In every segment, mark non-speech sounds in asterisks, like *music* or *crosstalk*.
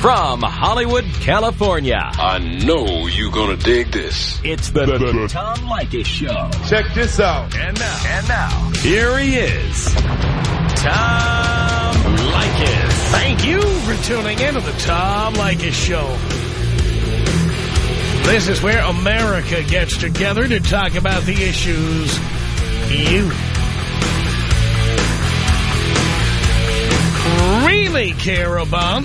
From Hollywood, California. I know you're gonna dig this. It's the, the, the Tom Leykis Show. Check this out. And now, and now, here he is, Tom Leykis. Thank you for tuning in to the Tom Leykis Show. This is where America gets together to talk about the issues you really care about.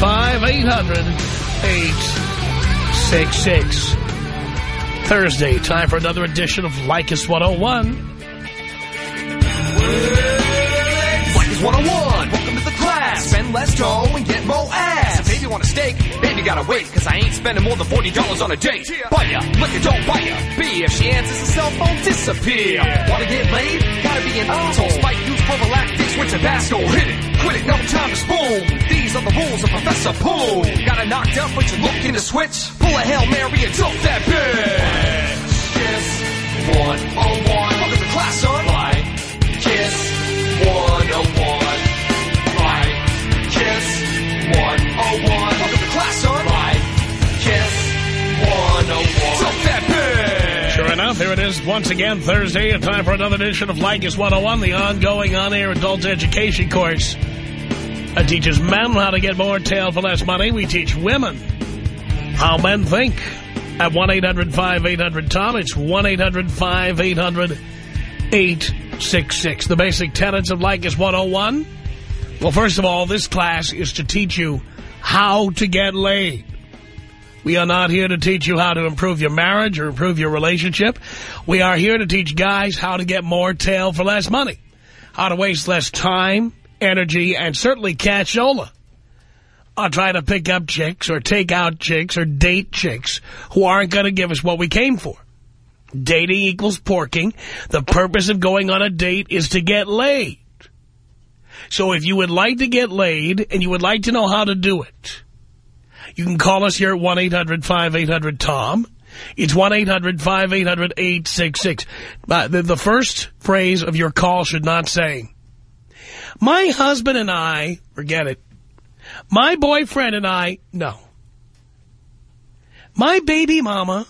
1-800-5800-866. Thursday, time for another edition of Leykis 101. Leykis 101, welcome to the class. Spend less dough and get more ass. If baby want a steak, baby gotta wait, cause I ain't spending more than $40 on a date. Buy ya, liquor don't buy ya. B, if she answers the cell phone, disappear. Wanna get laid? Gotta be an asshole. Oh. Spike use prophylactics with Tabasco. Hit it, quit it, no time to spoon. These are the rules of Professor Poon. Got her knocked up, but you're looking to switch. Pull a Hail Mary and dump that bitch. Kiss 101. Welcome to class, son. Like Kiss 101. Once again, Thursday, and time for another edition of Leykis 101, the ongoing on-air adult education course that teaches men how to get more tail for less money. We teach women how men think. At 1-800-5800-TOM, it's 1-800-5800-866. The basic tenets of Leykis 101. Well, first of all, this class is to teach you how to get laid. We are not here to teach you how to improve your marriage or improve your relationship. We are here to teach guys how to get more tail for less money, how to waste less time, energy, and certainly cashola on trying to pick up chicks or take out chicks or date chicks who aren't going to give us what we came for. Dating equals porking. The purpose of going on a date is to get laid. So if you would like to get laid and you would like to know how to do it, you can call us here at 1-800-5800-TOM. It's 1-800-5800-866. Uh, the, the first phrase of your call should not say, my husband and I, forget it. My boyfriend and I, no. My baby mama,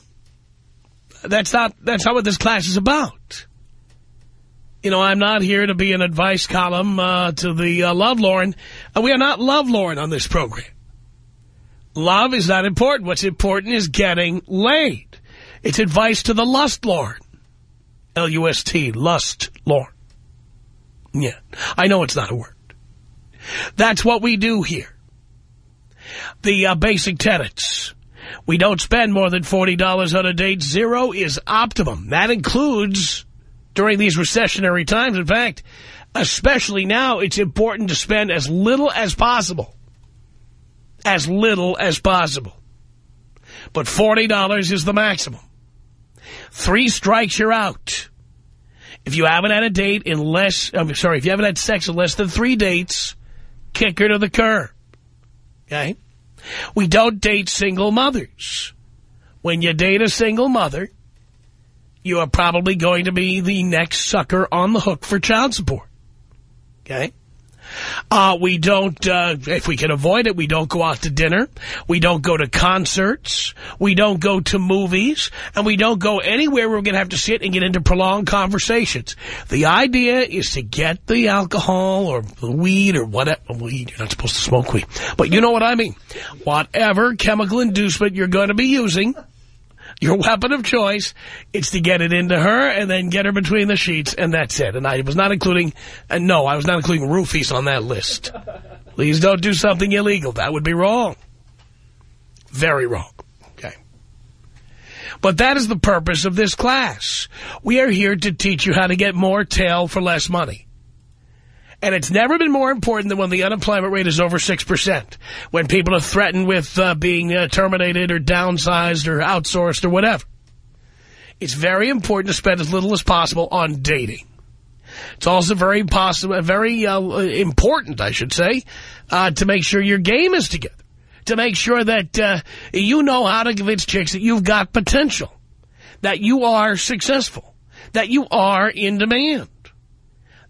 that's not, that's not what this class is about. You know, I'm not here to be an advice column uh, to the uh, lovelorn. Uh, we are not lovelorn on this program. Love is not important. What's important is getting laid. It's advice to the lust lord. L-U-S-T, lust lord. Yeah, I know it's not a word. That's what we do here. The uh, basic tenets. We don't spend more than $40 on a date. Zero is optimum. That includes during these recessionary times. In fact, especially now, it's important to spend as little as possible. As little as possible. But $40 is the maximum. Three strikes, you're out. If you haven't had a date in less, I'm sorry, if you haven't had sex in less than three dates, kick her to the curb. Okay? We don't date single mothers. When you date a single mother, you are probably going to be the next sucker on the hook for child support. Okay? Uh, we don't, uh, if we can avoid it, we don't go out to dinner. We don't go to concerts. We don't go to movies. And we don't go anywhere where we're going to have to sit and get into prolonged conversations. The idea is to get the alcohol or the weed or whatever. Weed, you're not supposed to smoke weed. But you know what I mean. Whatever chemical inducement you're going to be using your weapon of choice. It's to get it into her and then get her between the sheets, and that's it. And I was not including, uh, no, I was not including roofies on that list. Please don't do something illegal. That would be wrong. Very wrong. Okay. But that is the purpose of this class. We are here to teach you how to get more tail for less money. And it's never been more important than when the unemployment rate is over 6%, when people are threatened with uh, being uh, terminated or downsized or outsourced or whatever. It's very important to spend as little as possible on dating. It's also very possible, very uh, important, I should say, uh, to make sure your game is together. To make sure that uh, you know how to convince chicks that you've got potential, that you are successful, that you are in demand.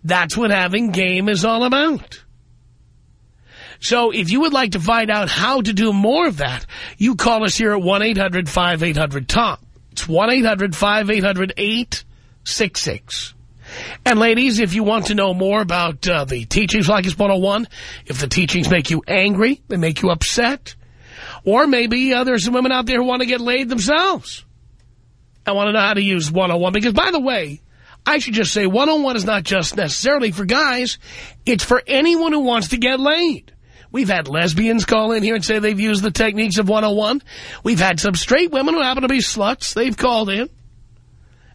That's what having game is all about. So if you would like to find out how to do more of that, you call us here at 1-800-5800-TOM. It's 1-800-5800-866. And ladies, if you want to know more about uh, the teachings Leykis 101, if the teachings make you angry, they make you upset, or maybe uh, there's some women out there who want to get laid themselves. I want to know how to use 101 because, by the way, I should just say 101 is not just necessarily for guys. It's for anyone who wants to get laid. We've had lesbians call in here and say they've used the techniques of 101. We've had some straight women who happen to be sluts. They've called in.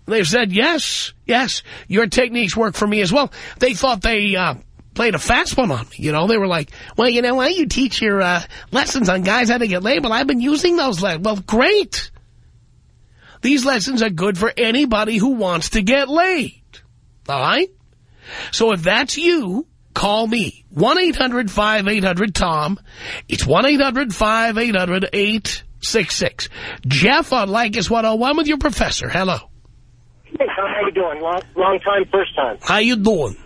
They've said, yes, yes, your techniques work for me as well. They thought they uh, played a fast one on me. You know, they were like, well, you know, why you teach your uh, lessons on guys how to get laid? Well, I've been using those. Well, great. These lessons are good for anybody who wants to get laid. All right? So if that's you, call me. 1-800-5800-TOM. It's 1-800-5800-866. Jeff on Leykis 101 with your professor. Hello. Hey, Tom, how you doing? Long, long time, first time. How you doing?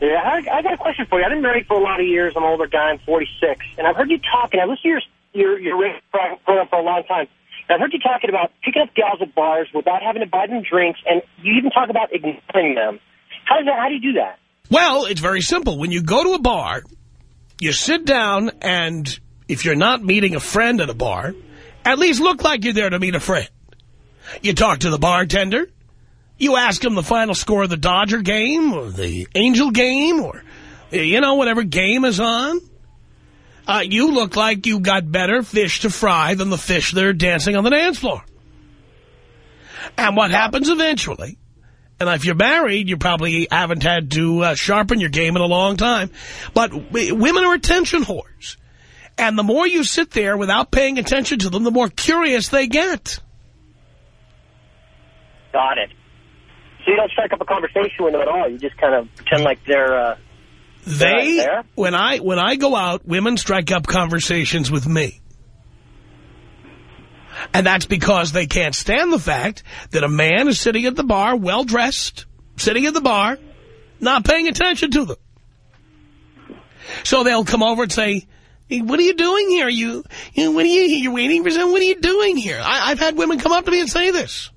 Yeah, I, I got a question for you. I've been married for a lot of years. I'm an older guy. I'm 46. And I've heard you talking. I've listened to your, your, your program for a long time. I've heard you talking about picking up gals at bars without having to buy them drinks. And you even talk about ignoring them. How, does that, how do you do that? Well, it's very simple. When you go to a bar, you sit down and if you're not meeting a friend at a bar, at least look like you're there to meet a friend. You talk to the bartender. You ask him the final score of the Dodger game or the Angel game or, you know, whatever game is on. Uh, you look like you got better fish to fry than the fish that are dancing on the dance floor. And what happens eventually, and if you're married, you probably haven't had to uh, sharpen your game in a long time, but women are attention whores. And the more you sit there without paying attention to them, the more curious they get. Got it. So you don't strike up a conversation with them at all. You just kind of pretend like they're... Uh, they, when I when I go out, women strike up conversations with me. And that's because they can't stand the fact that a man is sitting at the bar, well-dressed, sitting at the bar, not paying attention to them. So they'll come over and say, what are you doing here? You, you what are you, you're waiting for something? What are you doing here? I, I've had women come up to me and say this.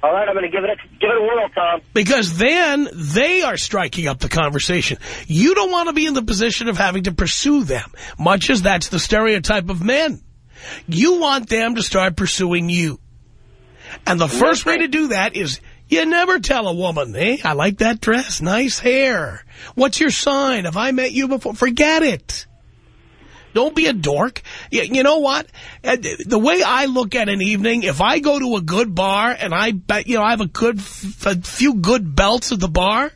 All right, I'm going to give it a, give it a whirl, Tom. Because then they are striking up the conversation. You don't want to be in the position of having to pursue them, much as that's the stereotype of men. You want them to start pursuing you. And the first way to do that is you never tell a woman, hey, I like that dress, nice hair. What's your sign? Have I met you before? Forget it. Don't be a dork. You know what? Uh, the way I look at an evening, if I go to a good bar and I bet, you know, I have a good, a few good belts at the bar,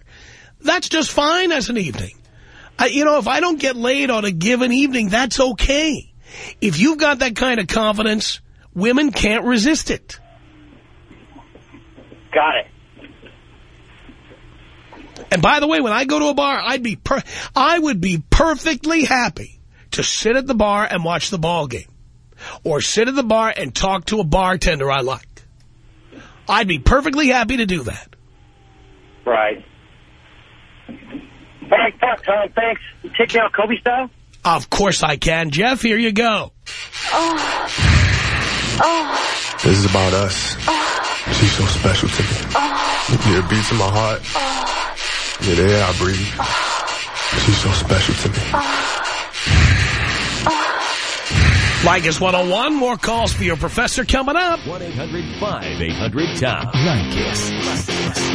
that's just fine as an evening. I, you know, if I don't get laid on a given evening, that's okay. If you've got that kind of confidence, women can't resist it. Got it. And by the way, when I go to a bar, I'd be per I would be perfectly happy to sit at the bar and watch the ball game. Or sit at the bar and talk to a bartender I like. I'd be perfectly happy to do that. Right. All right, fuck, Tom, thanks. You take me out Kobe style? Of course I can. Jeff, here you go. Oh. Oh. This is about us. Oh. She's so special to me. Oh. Yeah, it beats in my heart. Oh. Yeah, the air I breathe. Oh. She's so special to me. Oh. Leykis 101, more calls for your professor coming up. 1-800-5800-TOM. Leykis.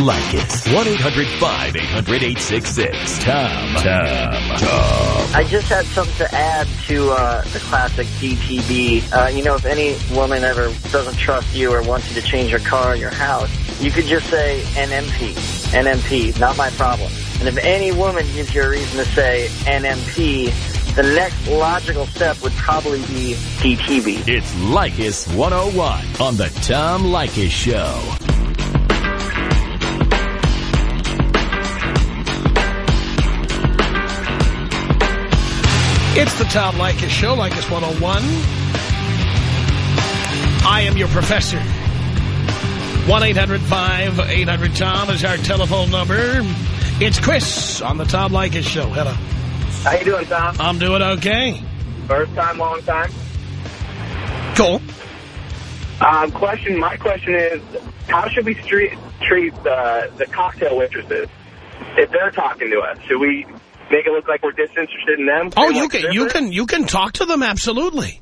Leykis. 1-800-5800-866. Tom. Tom. Tom. I just had something to add to uh, the classic DTB. Uh, you know, if any woman ever doesn't trust you or wants you to change your car or your house, you could just say NMP. NMP, not my problem. And if any woman gives you a reason to say NMP, the next logical step would probably be DTB. It's Leykis 101 on the Tom Leykis Show. It's the Tom Leykis Show, Leykis 101. I am your professor. 1-800-5800-TOM is our telephone number. It's Chris on the Tom Leykis Show. Hello. How you doing, Tom? I'm doing okay. First time, long time. Cool. Um, question. My question is, how should we street, treat the the cocktail waitresses if they're talking to us? Should we make it look like we're disinterested in them? Oh, Treat you can you can you can talk to them absolutely.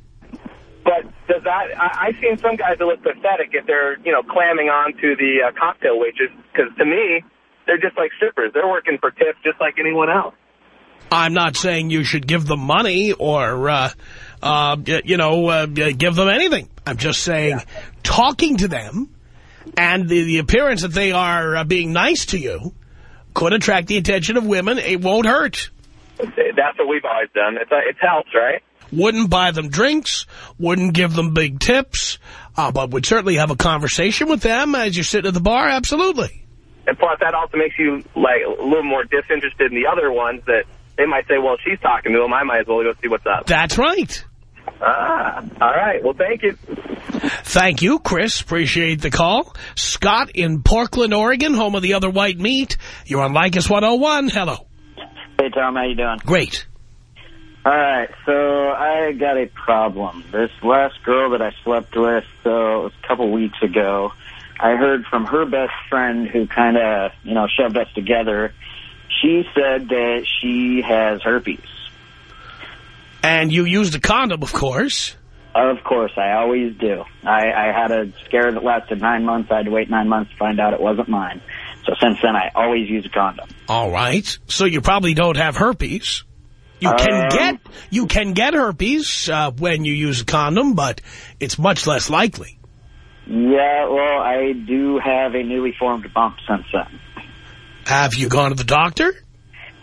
But does that? I, I've seen some guys that look pathetic if they're you know clamming on to the uh, cocktail waitress because to me they're just like strippers. They're working for tips just like anyone else. I'm not saying you should give them money or uh, uh, you know uh, give them anything. I'm just saying talking to them and the, the appearance that they are uh, being nice to you could attract the attention of women. It won't hurt. That's what we've always done. It's uh, it helps, right? Wouldn't buy them drinks, wouldn't give them big tips, uh, but would certainly have a conversation with them as you're sitting at the bar, absolutely. And plus, that also makes you like a little more disinterested in the other ones that they might say, well, she's talking to him. I might as well go see what's up. That's right. Ah, all right. Well, thank you. Thank you, Chris. Appreciate the call. Scott in Portland, Oregon, home of the other white meat. You're on Leykis 101. Hello. Hey, Tom, how you doing? Great. All right, so I got a problem. This last girl that I slept with, so it was a couple weeks ago, I heard from her best friend who kind of, you know, shoved us together. She said that she has herpes. And you used a condom, of course. Of course, I always do. I, I had a scare that lasted nine months. I had to wait nine months to find out it wasn't mine. So since then, I always use a condom. All right. So you probably don't have herpes. You can Um, get you can get herpes uh, when you use a condom, but it's much less likely. Yeah, well, I do have a newly formed bump since then. Have you gone to the doctor?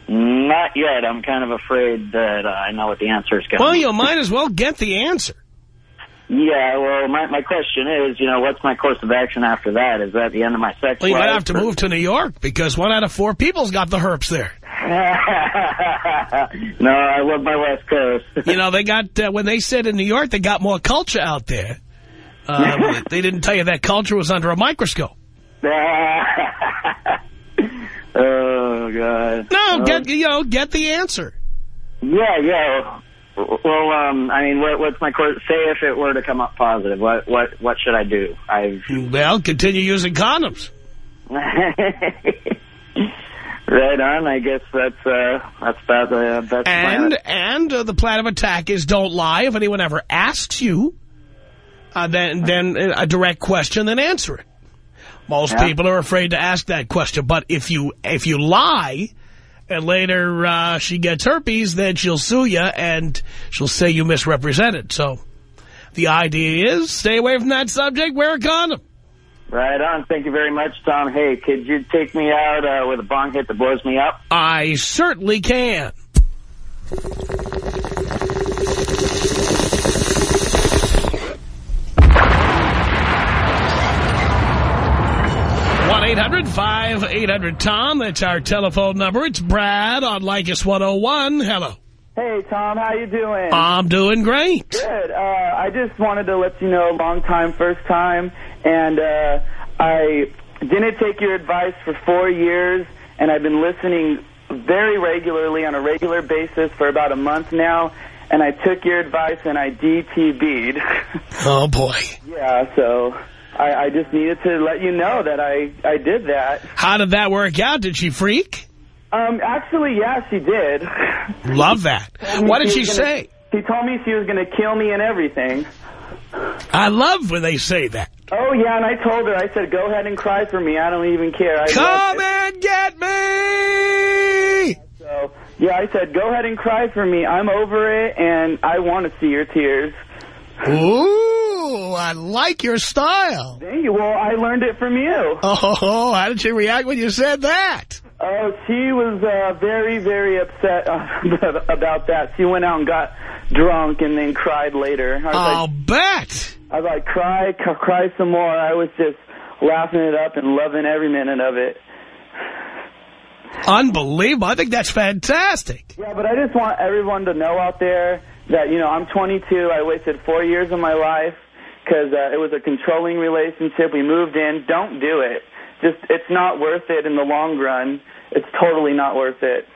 Not yet. I'm kind of afraid that uh, I know what the answer is going to be. Well, you might as well get the answer. Yeah, well, my, my question is, you know, what's my course of action after that? Is that the end of my sex Well, you might have to move to New York because one out of four people's got the herpes there. *laughs* no, I love my West Coast. *laughs* You know, they got, uh, when they said in New York, they got more culture out there. Um, *laughs* they didn't tell you that culture was under a microscope. Oh, God. No, Uh, get, you know, get the answer. Yeah, yeah. Well, um, I mean, what, what's my course? Say if it were to come up positive, what what what should I do? I've Well, continue using condoms. *laughs* right on. I guess that's uh, that's about the that's the And, plan. and uh, the plan of attack is don't lie. If anyone ever asks you, uh, then, then a direct question, then answer it. Most Yeah. people are afraid to ask that question. But if you, if you lie and later uh, she gets herpes, then she'll sue you and she'll say you misrepresented. So the idea is stay away from that subject, wear a condom. Right on. Thank you very much, Tom. Hey, could you take me out uh, with a bong hit that blows me up? I certainly can. One 800 tom That's our telephone number. It's Brad on Leykis 101. Hello. Hey, Tom, how you doing? I'm doing great. Good. Uh, I just wanted to let you know, long time, first time, and uh, I didn't take your advice for four years, and I've been listening very regularly on a regular basis for about a month now, and I took your advice and I DTB'd. *laughs* Oh, boy. yeah, so I, I just needed to let you know that I, I did that. How did that work out? Did she freak? Um, actually, yeah, she did. Love that. *laughs* What did she was gonna- say? She told me she was going to kill me and everything. I love when they say that. Oh, yeah, and I told her, I said, go ahead and cry for me. I don't even care. I Come and get me! So, yeah, I said, go ahead and cry for me. I'm over it, and I want to see your tears. Ooh, Oh, I like your style. Thank you. Well, I learned it from you. Oh, how did she react when you said that? Oh, she was uh, very, very upset uh, *laughs* about that. She went out and got drunk and then cried later. I I'll like, bet. I was like, cry, cry some more. I was just laughing it up and loving every minute of it. Unbelievable. I think that's fantastic. Yeah, but I just want everyone to know out there that, you know, I'm 22. I wasted four years of my life because uh, it was a controlling relationship. We moved in. Don't do it. Just, it's not worth it in the long run. It's totally not worth it.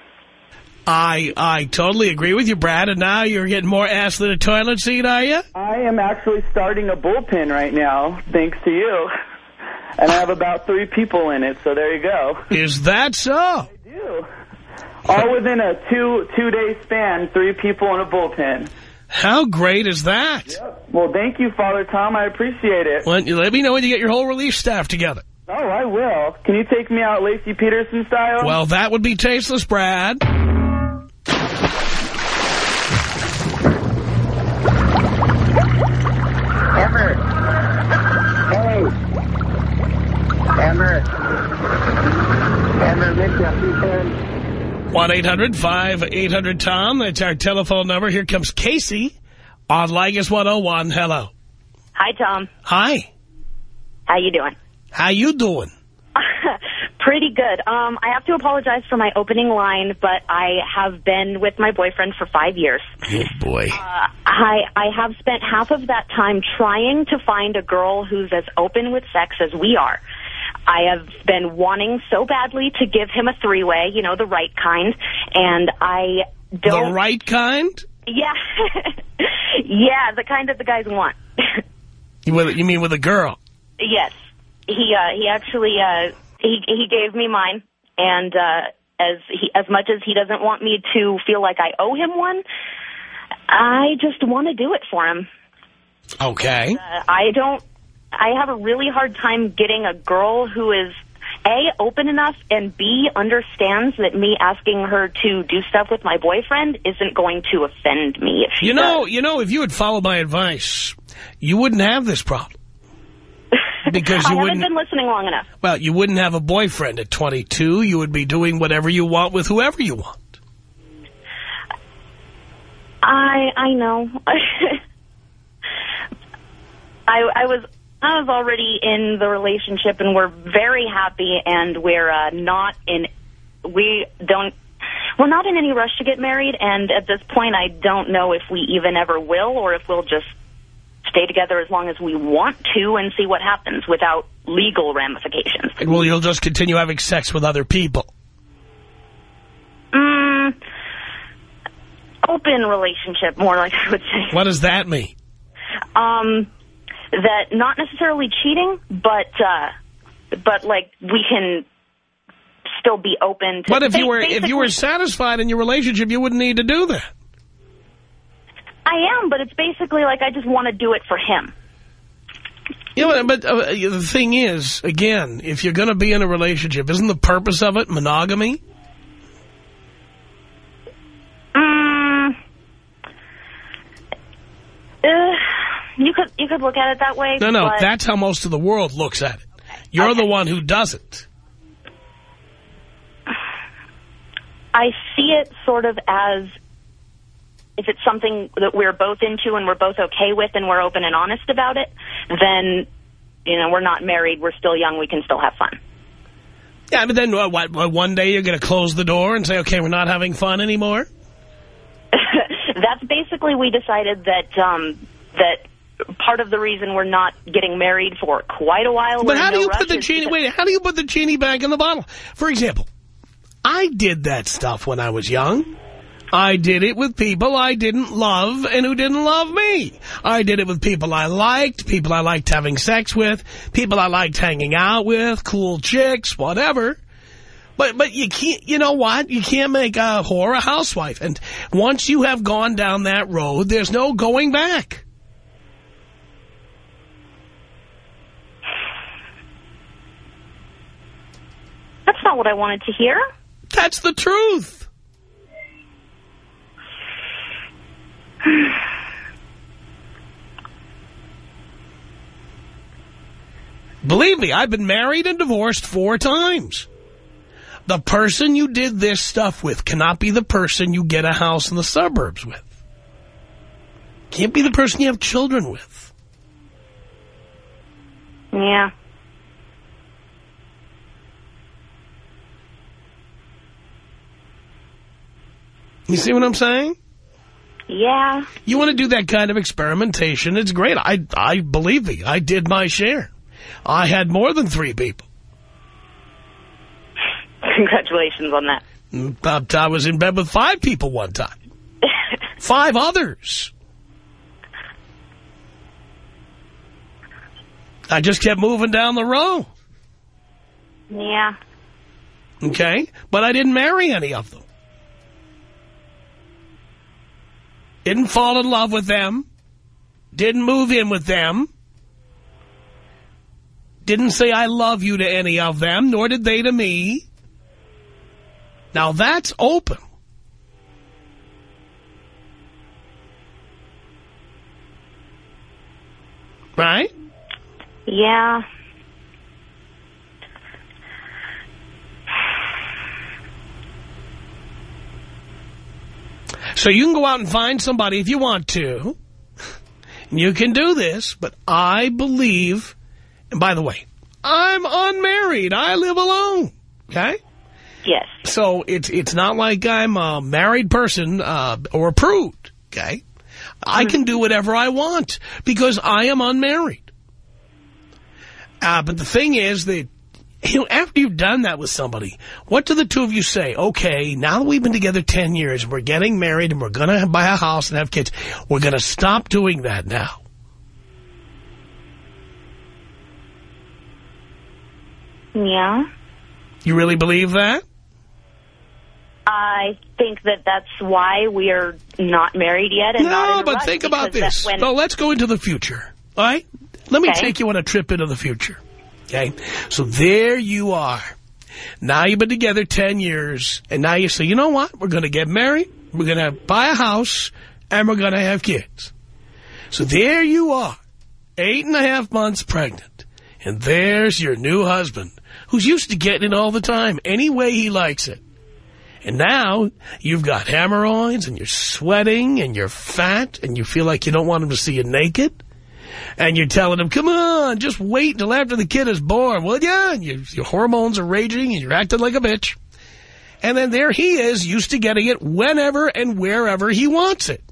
I I totally agree with you, Brad. And now you're getting more ass than a toilet seat, are you? I am actually starting a bullpen right now, thanks to you. *laughs* And I have about three people in it, so there you go. Is that so? *laughs* I do. All within a two two day span, three people in a bullpen. How great is that? Well, thank you, Father Tom. I appreciate it. Well, let me know when you get your whole relief staff together. Oh, I will. Can you take me out Laci Peterson style? Well, that would be tasteless, Brad. 1-800-5800-TOM. That's our telephone number. Here comes Casey on Leykis 101. Hello. Hi, Tom. Hi. How you doing? How you doing? *laughs* Pretty good. Um, I have to apologize for my opening line, but I have been with my boyfriend for five years. Oh, boy. *laughs* Uh, I I have spent half of that time trying to find a girl who's as open with sex as we are. I have been wanting so badly to give him a three-way, you know, the right kind, and I don't... The right kind? Yeah. *laughs* yeah, the kind that the guys want. *laughs* You, mean with a girl? Yes. He uh, he actually uh, he he gave me mine, and uh, as he as much as he doesn't want me to feel like I owe him one, I just want to do it for him. Okay. Uh, I don't. I have a really hard time getting a girl who is a open enough and b understands that me asking her to do stuff with my boyfriend isn't going to offend me. If she You know, does. you know, if you had followed my advice, you wouldn't have this problem. *laughs* Because I you haven't wouldn't, been listening long enough. well, you wouldn't have a boyfriend at 22. You would be doing whatever you want with whoever you want. I I know. *laughs* I I was I was already in the relationship and we're very happy and we're uh, not in we don't we're not in any rush to get married and at this point I don't know if we even ever will or if we'll just stay together as long as we want to and see what happens without legal ramifications. Well, you'll just continue having sex with other people. Mm, open relationship more like I would say. What does that mean? Um, that not necessarily cheating, but uh, but like we can still be open. to But if you were if you were satisfied in your relationship, you wouldn't need to do that. I am, but it's basically like I just want to do it for him. Yeah, but, but uh, the thing is, again, if you're going to be in a relationship, isn't the purpose of it monogamy? You could look at it that way. No, no, that's how most of the world looks at it. You're the one who doesn't. I see it sort of as if it's something that we're both into and we're both okay with and we're open and honest about it, then, you know, we're not married, we're still young, we can still have fun. Yeah, but then uh, what, what, one day you're going to close the door and say, okay, we're not having fun anymore? *laughs* That's basically we decided that um, that part of the reason we're not getting married for quite a while. But how do no you put the genie, wait, how do you put the genie back in the bottle? For example, I did that stuff when I was young. I did it with people I didn't love and who didn't love me. I did it with people I liked, people I liked having sex with, people I liked hanging out with, cool chicks, whatever. But but you can't, you know what? You can't make a whore a housewife. And once you have gone down that road, there's no going back. Not what I wanted to hear. That's the truth. Believe me, I've been married and divorced four times. The person you did this stuff with cannot be the person you get a house in the suburbs with. Can't be the person you have children with. Yeah. You see what I'm saying? Yeah. You want to do that kind of experimentation, it's great. I, I believe me, I did my share. I had more than three people. Congratulations on that. But I was in bed with five people one time. *laughs* five others. I just kept moving down the row. Yeah. Okay? But I didn't marry any of them. Didn't fall in love with them. Didn't move in with them. Didn't say I love you to any of them, nor did they to me. Now that's open. Right? Yeah. So you can go out and find somebody if you want to. You can do this, but I believe, and by the way, I'm unmarried. I live alone. Okay? Yes. So it's it's not like I'm a married person uh, or approved. Okay? I can do whatever I want because I am unmarried. Uh, but the thing is that you know, after you've done that with somebody, what do the two of you say? Okay, now that we've been together 10 years, we're getting married, and we're going to buy a house and have kids, we're going to stop doing that now. Yeah. You really believe that? I think that that's why we are not married yet. And No, but think about this. When, No, let's go into the future. All right? Let me Okay. take you on a trip into the future. Okay? So there you are. Now you've been together 10 years, and now you say, you know what? We're going to get married, we're going to buy a house, and we're going to have kids. So there you are, eight and a half months pregnant, and there's your new husband, who's used to getting it all the time, any way he likes it. And now you've got hemorrhoids, and you're sweating, and you're fat, and you feel like you don't want him to see you naked. And you're telling him, come on, just wait until after the kid is born, will ya? And you, your hormones are raging and you're acting like a bitch. And then there he is, used to getting it whenever and wherever he wants it.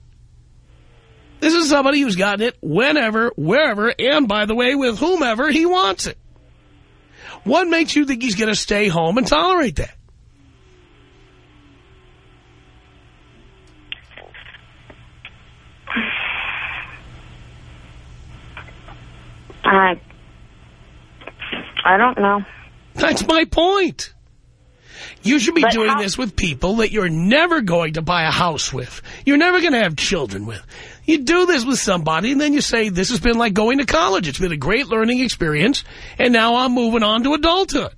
This is somebody who's gotten it whenever, wherever, and by the way, with whomever he wants it. What makes you think he's going to stay home and tolerate that? I, I don't know. That's my point. You should be But doing this with people that you're never going to buy a house with. You're never going to have children with. You do this with somebody, and then you say, this has been like going to college. It's been a great learning experience, and now I'm moving on to adulthood.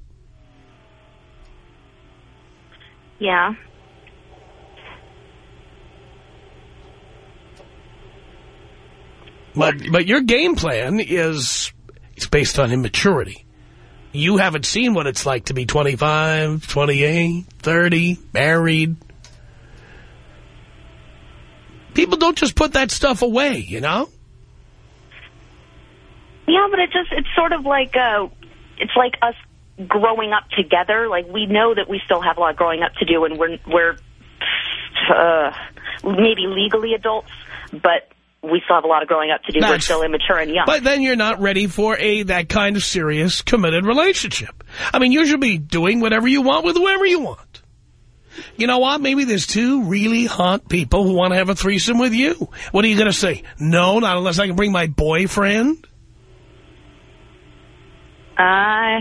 Yeah. But, but your game plan is it's based on immaturity. You haven't seen what it's like to be 25, 28, 30, married. People don't just put that stuff away, you know? Yeah, but it just, it's sort of like, uh, it's like us growing up together. Like, we know that we still have a lot growing up to do, and we're, we're, uh, maybe legally adults, but we still have a lot of growing up to do. we're still immature and young. But then you're not ready for a that kind of serious, committed relationship. I mean, you should be doing whatever you want with whoever you want. You know what? Maybe there's two really hot people who want to have a threesome with you. What are you going to say? No, not unless I can bring my boyfriend. I,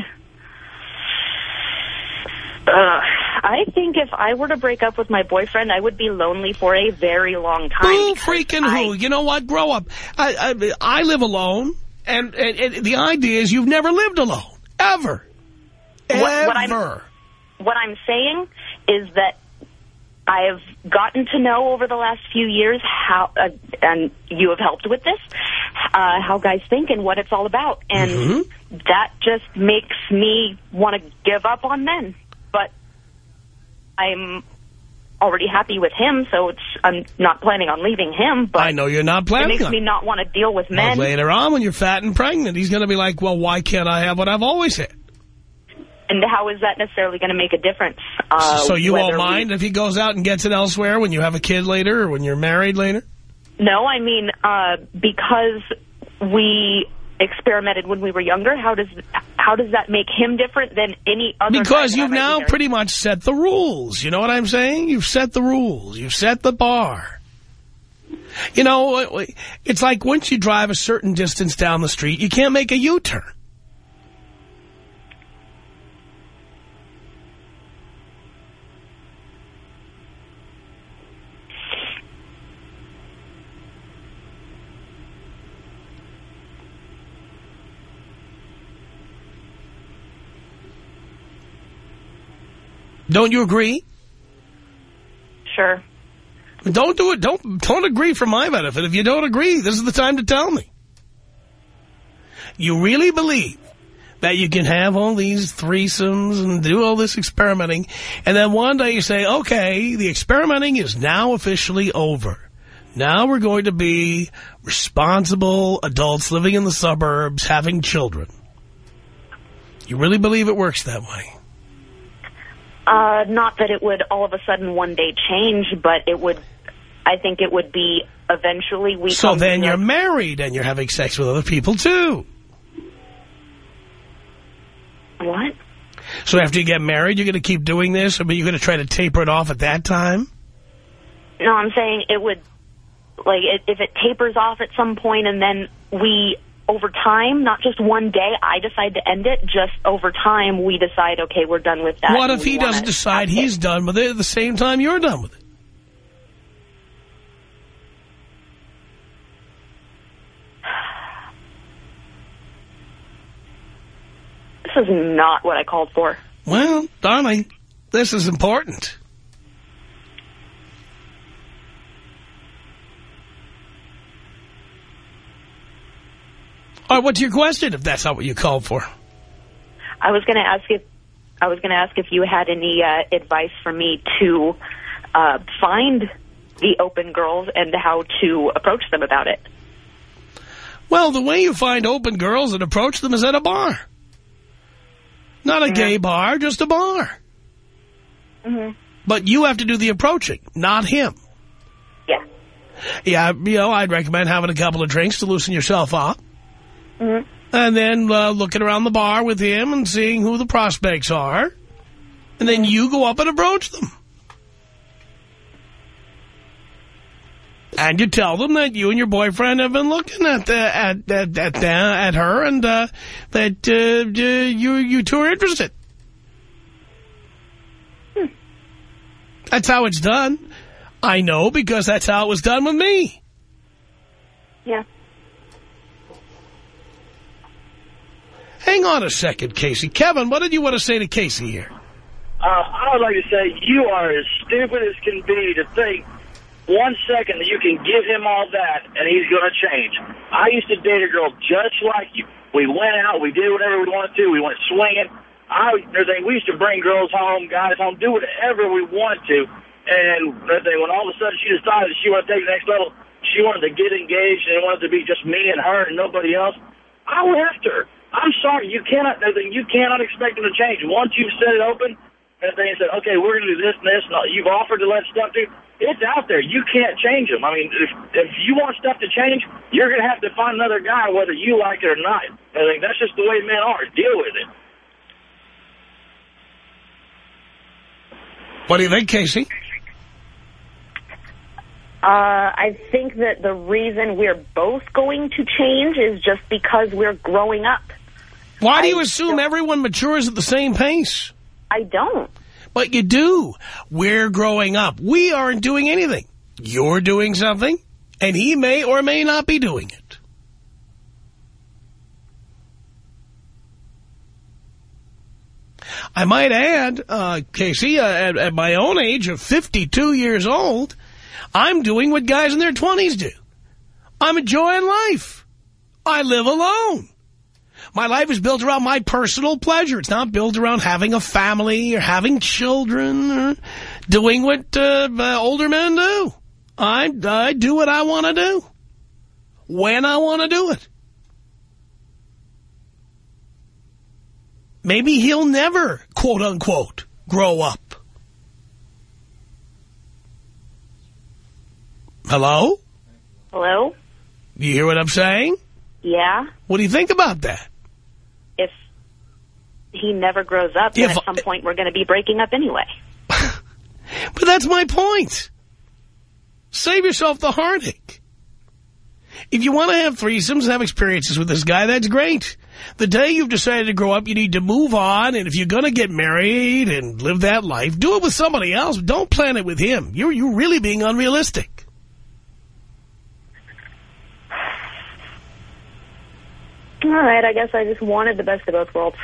uh, I think if I were to break up with my boyfriend, I would be lonely for a very long time. Who freaking I- who? You know what? Grow up. I, I, I live alone, and, and, and the idea is you've never lived alone. Ever. What- what I'm- Ever. what I'm saying is that I have gotten to know over the last few years how, uh, and you have helped with this, uh, how guys think and what it's all about. And Mm-hmm. that just makes me want to give up on men. I'm already happy with him, so it's I'm not planning on leaving him. But I know you're not planning. it makes on me not want to deal with Well, men. later on, when you're fat and pregnant, he's going to be like, well, why can't I have what I've always had? And how is that necessarily going to make a difference? Uh, so you won't whether we- mind if he goes out and gets it elsewhere when you have a kid later or when you're married later? No, I mean, uh, because we experimented when we were younger, how does how does that make him different than any other Because you've now pretty much set the rules. You know what I'm saying? You've set the rules. You've set the bar. You know, it's like once you drive a certain distance down the street, you can't make a U-turn. Don't you agree? Sure. Don't do it. Don't don't agree for my benefit. If you don't agree, this is the time to tell me. You really believe that you can have all these threesomes and do all this experimenting, and then one day you say, okay, the experimenting is now officially over. Now we're going to be responsible adults living in the suburbs, having children. You really believe it works that way? Uh, not that it would all of a sudden one day change, but it would. I think it would be eventually we. So then you're married and you're having sex with other people too. What? So after you get married, you're going to keep doing this, or you're going to try to taper it off at that time? No, I'm saying it would. Like it, if it tapers off at some point, and then we over time, not just one day, I decide to end it. Just over time, we decide, okay, we're done with that. what if he doesn't decide stop it. he's done with it at the same time you're done with it? This is not what I called for. Well, darling, this is important. All right, what's your question if that's not what you called for? I was going to ask if I was going to ask if you had any uh, advice for me to uh, find the open girls and how to approach them about it. Well, the way you find open girls and approach them is at a bar. Not a gay bar, just a bar. Mm-hmm. But you have to do the approaching, not him. Yeah. Yeah, you know, I'd recommend having a couple of drinks to loosen yourself up. Mm-hmm. And then uh, looking around the bar with him and seeing who the prospects are. And then you go up and approach them. And you tell them that you and your boyfriend have been looking at the, at at at, uh, at her and uh, that uh, you you two are interested. That's how it's done. I know because that's how it was done with me. Yeah. Hang on a second, Casey. Kevin, what did you want to say to Casey here? Uh, I would like to say you are as stupid as can be to think one second that you can give him all that and he's going to change. I used to date a girl just like you. We went out, we did whatever we wanted to, we went swinging. I everything. We used to bring girls home, guys home, do whatever we wanted to. And everything. When all of a sudden she decided she wanted to take the next level, she wanted to get engaged and wanted to be just me and her and nobody else. I left her. I'm sorry, you cannot. You cannot expect them to change. Once you've set it open, and they said, okay, we're going to do this and this, and you've offered to let stuff do, it's out there. You can't change them. I mean, if, if you want stuff to change, you're going to have to find another guy, whether you like it or not. I think that's just the way men are. Deal with it. What do you think, Casey? Uh, I think that the reason we're both going to change is just because we're growing up. Why do you assume everyone matures at the same pace? I don't. But you do. We're growing up. We aren't doing anything. You're doing something, and he may or may not be doing it. I might add, uh, Casey, uh, at, at my own age of 52 years old, I'm doing what guys in their 20s do. I'm enjoying life. I live alone. My life is built around my personal pleasure. It's not built around having a family or having children or doing what uh, older men do. I, I do what I want to do when I want to do it. Maybe he'll never, quote unquote, grow up. Hello? Hello? You hear what I'm saying? Yeah. What do you think about that? He never grows up, then If- at some point we're going to be breaking up anyway. *laughs* But that's my point. Save yourself the heartache. If you want to have threesomes and have experiences with this guy, that's great. The day you've decided to grow up, you need to move on. And if you're going to get married and live that life, do it with somebody else. Don't plan it with him. You're, you're really being unrealistic. All right, I guess I just wanted the best of both worlds.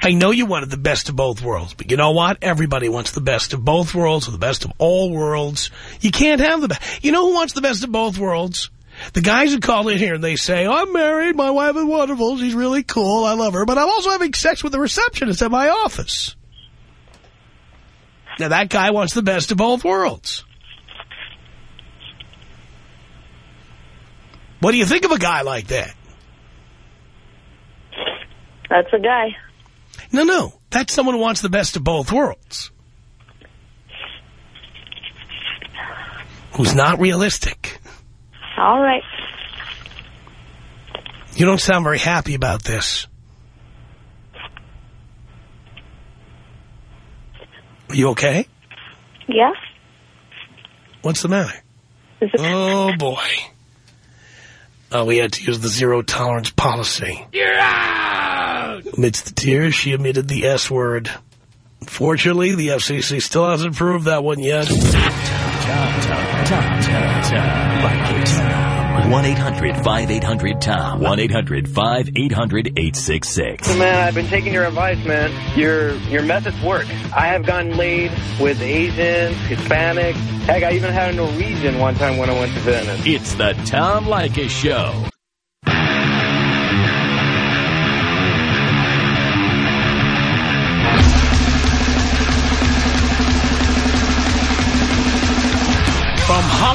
I know you wanted the best of both worlds, but you know what? Everybody wants the best of both worlds or the best of all worlds. You can't have the best. You know who wants the best of both worlds? The guys who call in here and they say, I'm married, my wife is wonderful, she's really cool, I love her, but I'm also having sex with the receptionist at my office. Now that guy wants the best of both worlds. What do you think of a guy like that? That's a guy. No, no. That's someone who wants the best of both worlds. Who's not realistic. All right. You don't sound very happy about this. Are you okay? Yeah? What's the matter? Oh, boy. Oh, we had to use the zero tolerance policy. You're out! Amidst the tears, she emitted the S word. Fortunately, the FCC still hasn't proved that one yet. Like it. 1-800-5800-TOM. 1-800-5800-866. Man, I've been taking your advice, man. Your your methods work. I have gotten laid with Asians, Hispanics. Heck, I even had a Norwegian one time when I went to Venice. It's the Tom Leykis Show.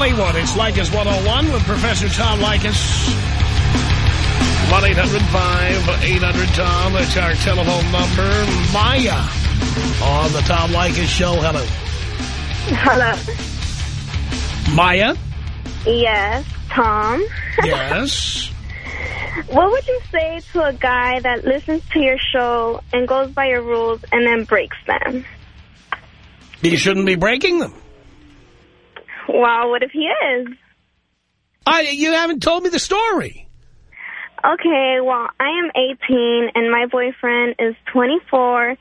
Hollywood, it's Leykis 101 with Professor Tom Leykis. 1-800-5800-TOM. That's our telephone number. Maya on the Tom Leykis Show. Hello. Hello. Maya? Yes, Tom. *laughs* Yes. What would you say to a guy that listens to your show and goes by your rules and then breaks them? You shouldn't be breaking them. Well, what if he is? I, you haven't told me the story. Okay, well, I am 18 and my boyfriend is 24.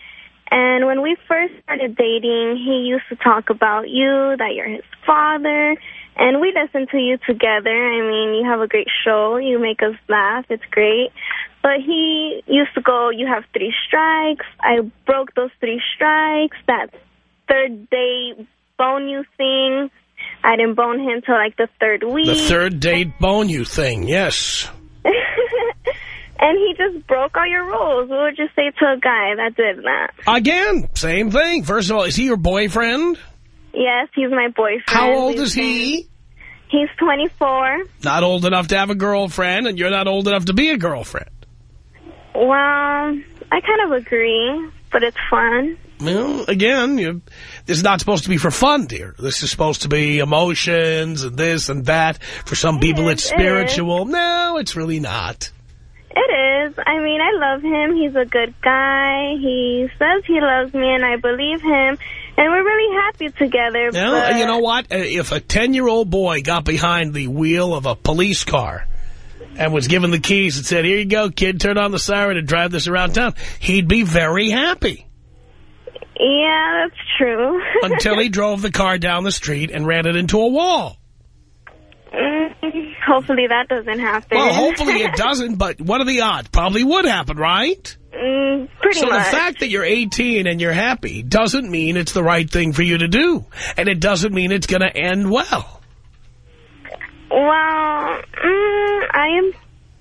And when we first started dating, he used to talk about you, that you're his father. And we listen to you together. I mean, you have a great show. You make us laugh. It's great. But he used to go, you have three strikes. I broke those three strikes. That third day bone you thing. I didn't bone him till like the third week. The third date bone you thing, yes. *laughs* and he just broke all your rules. What would you say to a guy that did that? Again, same thing. First of all, is he your boyfriend? Yes, he's my boyfriend. How old We've is he? He's 24. Not old enough to have a girlfriend, and you're not old enough to be a girlfriend. Well, I kind of agree, but it's fun. Well, again, you, this is not supposed to be for fun, dear. This is supposed to be emotions and this and that. For some people, it's is, it spiritual. No, it's really not. It is. I mean, I love him. He's a good guy. He says he loves me, and I believe him. And we're really happy together. Now, but you know what? Uh, If a 10-year-old boy got behind the wheel of a police car and was given the keys and said, here you go, kid, turn on the siren and drive this around town, he'd be very happy. Yeah, that's true. *laughs* until he drove the car down the street and ran it into a wall. Mm, hopefully that doesn't happen. Well, hopefully it *laughs* doesn't, but what are the odds? Probably would happen, right? Mm, pretty so much. the fact that you're 18 and you're happy doesn't mean it's the right thing for you to do. And it doesn't mean it's going to end well. Well, mm, I am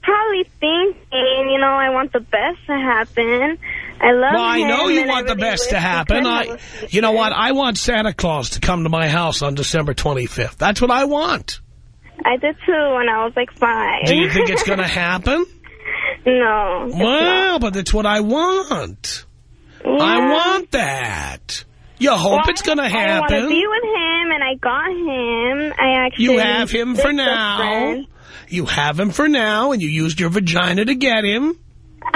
probably thinking, you know, I want the best to happen. I love Well, I know you and I want the really best to happen. I, you know what? I want Santa Claus to come to my house on December 25th. That's what I want. I did too when I was like five. Do you think it's going *laughs* to happen? no. Well, but that's what I want. not. I want that. You hope Well, it's going to happen. I want to be with him, and I got him. I actually You have him for now. friend. You have him for now, and you used your vagina to get him. *laughs*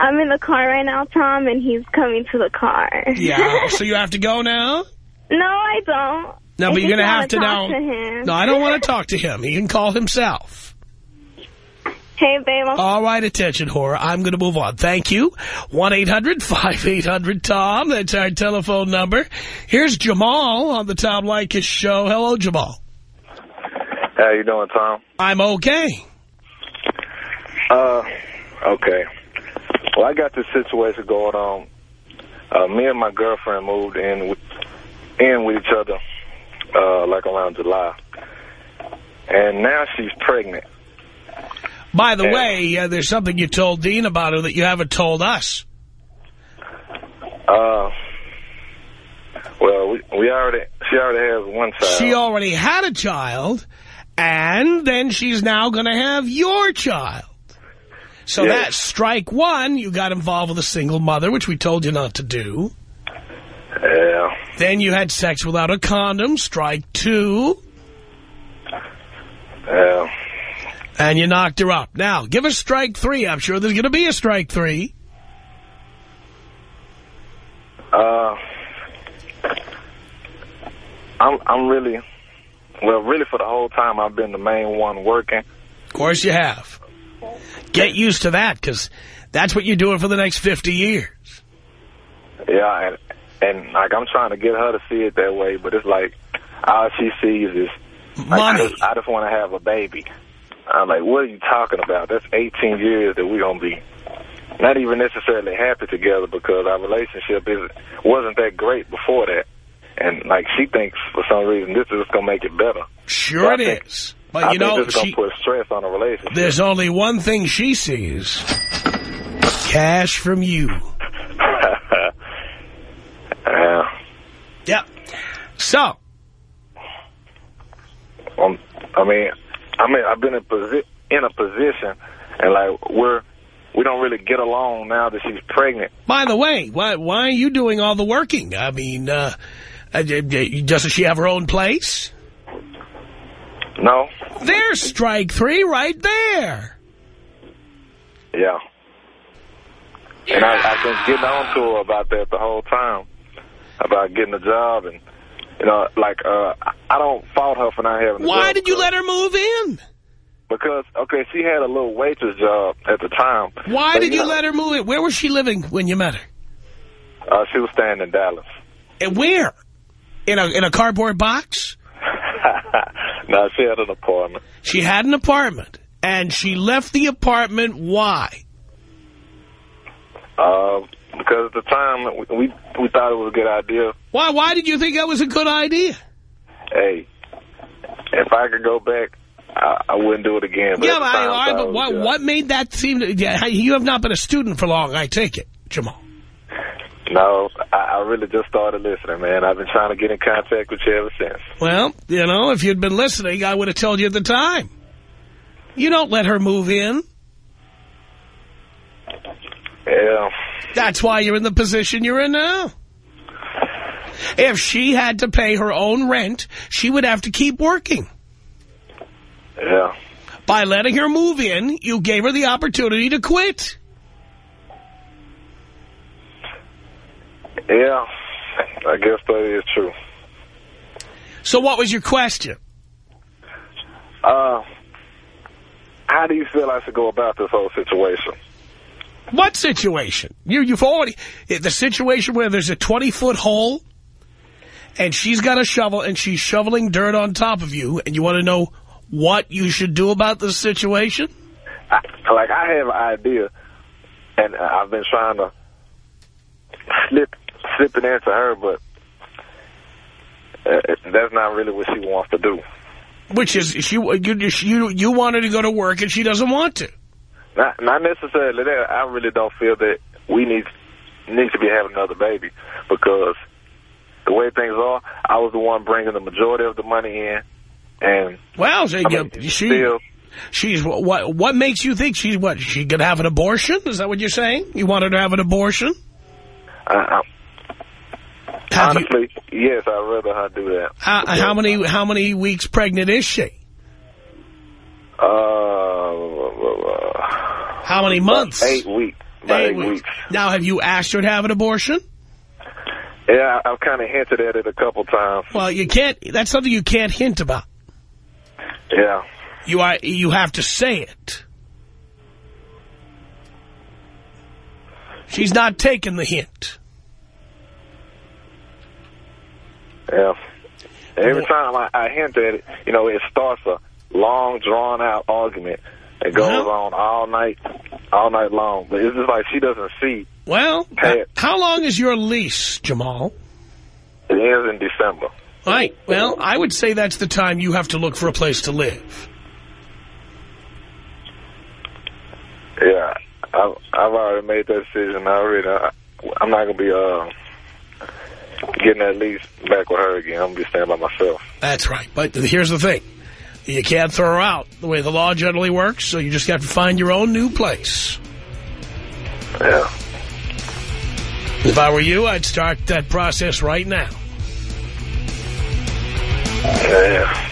I'm in the car right now, Tom, and he's coming to the car. Yeah, so you have to go now? *laughs* no, I don't. No, I but you're going to have to. To. No, I don't want to *laughs* talk to him. He can call himself. Hey, babe. All right, attention, horror. I'm going to move on. Thank you. 1-800-5800-TOM. That's our telephone number. Here's Jamal on the Tom Leykis show. Hello, Jamal. How you doing, Tom? I'm okay. Uh, okay. Well, I got this situation going on. Uh, me and my girlfriend moved in with, in with each other, uh, like around July. And now she's pregnant. By the Yeah. way, uh, there's something you told Dean about her that you haven't told us. Uh, well, we, we already, she already has one child. She already had a child, and then she's now going to have your child. So Yes. that's strike one. You got involved with a single mother, which we told you not to do. Yeah. Then you had sex without a condom, strike two. Yeah. And you knocked her up. Now, give us strike three. I'm sure there's going to be a strike three. Uh, I'm, I'm really, well, really for the whole time I've been the main one working. Of course you have. Get used to that, because that's what you're doing for the next 50 years. Yeah, and and like I'm trying to get her to see it that way, but it's like all she sees is like, I Money. just, I just want to have a baby. I'm like, what are you talking about? That's 18 years that we're gonna be not even necessarily happy together because our relationship isn't, wasn't that great before that. And like she thinks for some reason this is gonna make it better. Sure I it think- is. But I you know, this she, put stress on a relationship. there's only one thing she sees. Cash from you. *laughs* yeah. Yep. So, Um, I mean, I mean, I've been in, posi in a position, and like we're we don't really get along now that she's pregnant. by the way, why, why are you doing all the working? I mean, uh, doesn't she have her own place? No. There's strike three right there. Yeah. And I, I've been getting on to her about that the whole time, about getting a job, and you know, like uh, I don't fault her for not having. A Why did you let her move in? Because okay, she had a little waitress job at the time. Why But, did you know, let her move in? Where was she living when you met her? Uh, she was staying in Dallas. And where? In a in a cardboard box? *laughs* no, she had an apartment. She had an apartment, and she left the apartment. Why? Uh, because at the time we, we we thought it was a good idea. Why? Why did you think that was a good idea? Hey, if I could go back, I, I wouldn't do it again. But yeah, but, I, I, but what, what made that seem? To, yeah, you have not been a student for long. I take it, Jamal. No, I, I really just started listening, man. I've been trying to get in contact with you ever since. Well, you know, if you'd been listening, I would have told you at the time. You don't let her move in. Yeah. That's why you're in the position you're in now. If she had to pay her own rent, she would have to keep working. Yeah. By letting her move in, you gave her the opportunity to quit. Yeah. I guess that is true. So what was your question? Uh, how do you feel I should go about this whole situation? What situation? You, you've already... The situation where there's a 20-foot hole, and she's got a shovel, and she's shoveling dirt on top of you, and you want to know what you should do about this situation? I, like, I have an idea, and I've been trying to slip, slip it into her, but uh, that's not really what she wants to do. Which is, she you, you, you want her to go to work and she doesn't want to. Not, not necessarily that. I really don't feel that we need need to be having another baby because the way things are, I was the one bringing the majority of the money in, and well, so, I mean, you, she still, she's what? What makes you think she's what? She could have an abortion? Is that what you're saying? You want her to have an abortion? I, I, honestly, yes, I'd rather her do that. How, how many how many weeks pregnant is she? Uh, How many months? Eight weeks. About eight, weeks. Now, have you asked her to have an abortion? Yeah, I- I've kind of hinted at it a couple times. Well, you can't. That's something you can't hint about. Yeah. You are. You have to say it. She's not taking the hint. Yeah. Every time I, I hint at it, you know, it starts a long, drawn-out argument. It goes on all night, all night long. But it's just like she doesn't see. Well, how long is your lease, Jamal? It ends in December. Right. Well, I would say that's the time you have to look for a place to live. Yeah, I've, I've already made that decision I already. I, I'm not going to be uh, getting that lease back with her again. I'm going to be staying by myself. That's right. But here's the thing. You can't throw her out the way the law generally works, so you just have to find your own new place. Yeah. If I were you, I'd start that process right now. Yeah.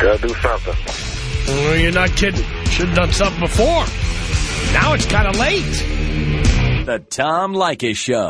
Gotta do something. Oh, you're not kidding. Should have done something before. Now it's kind of late. The Tom Leykis Show.